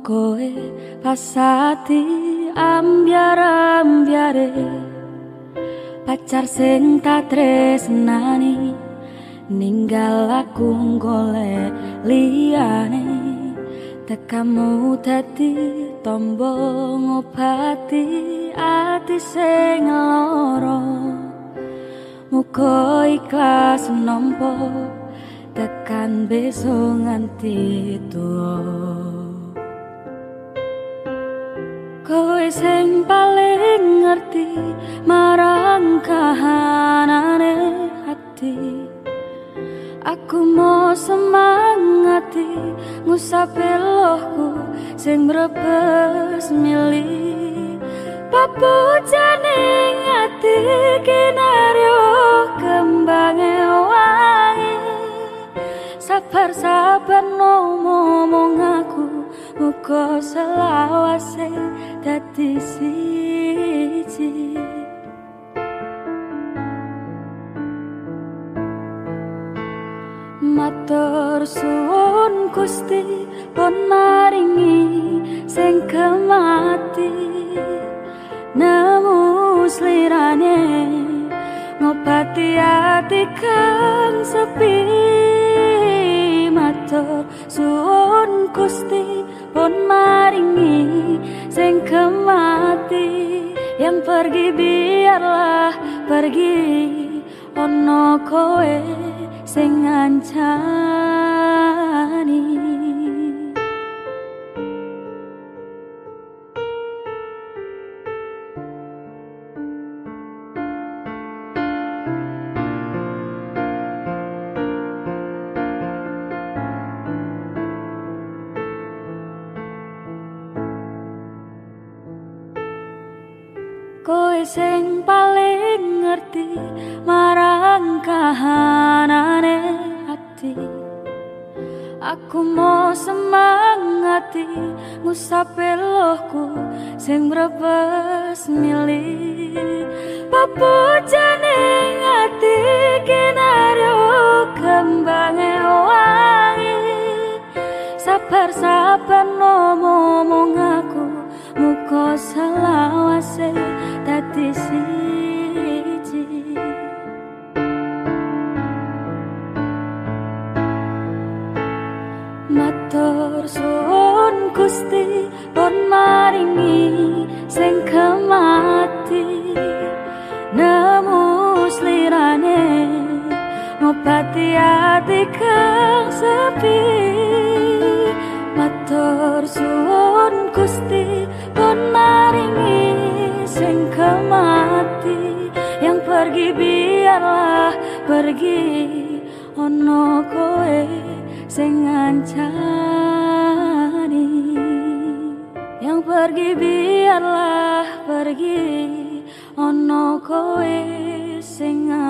koe pasati ambiar-ambiare pacar sing tak tresnani ninggal aku golek liyane. Tekamu dadi tombo ngobati ati sing lara. Muga ikhlas nampa tekan besok nganti tuwa. Kowe sing paling ngerti marang kahanane hati Aku mau semangati ngusap elohku sing merebes mili. Papu janing Sabar sabar no ngomong aku. Muka selawase dadi siji. Matur suwun Gusti pun maringi sing kemati. Nemu slirane ngobati ati kang sepi kemati yang pergi biarlah pergi. Ono kowe sing ngancani Koe sing paling ngerti marang kahanane hati Aku mau semangati ngusap elohku sing brebes mili. Papu janing hati kinario kembange wangi Sabar sabar no ngomong aku muka selawase dadi siji. Matur suwun Gusti pun maringi sing kemati. Nemu slirane ngobati ati kang sepi. Matur suwun Gusti pergi ono koe sing ngancani yang pergi biarlah pergi ono koe sing ngancani.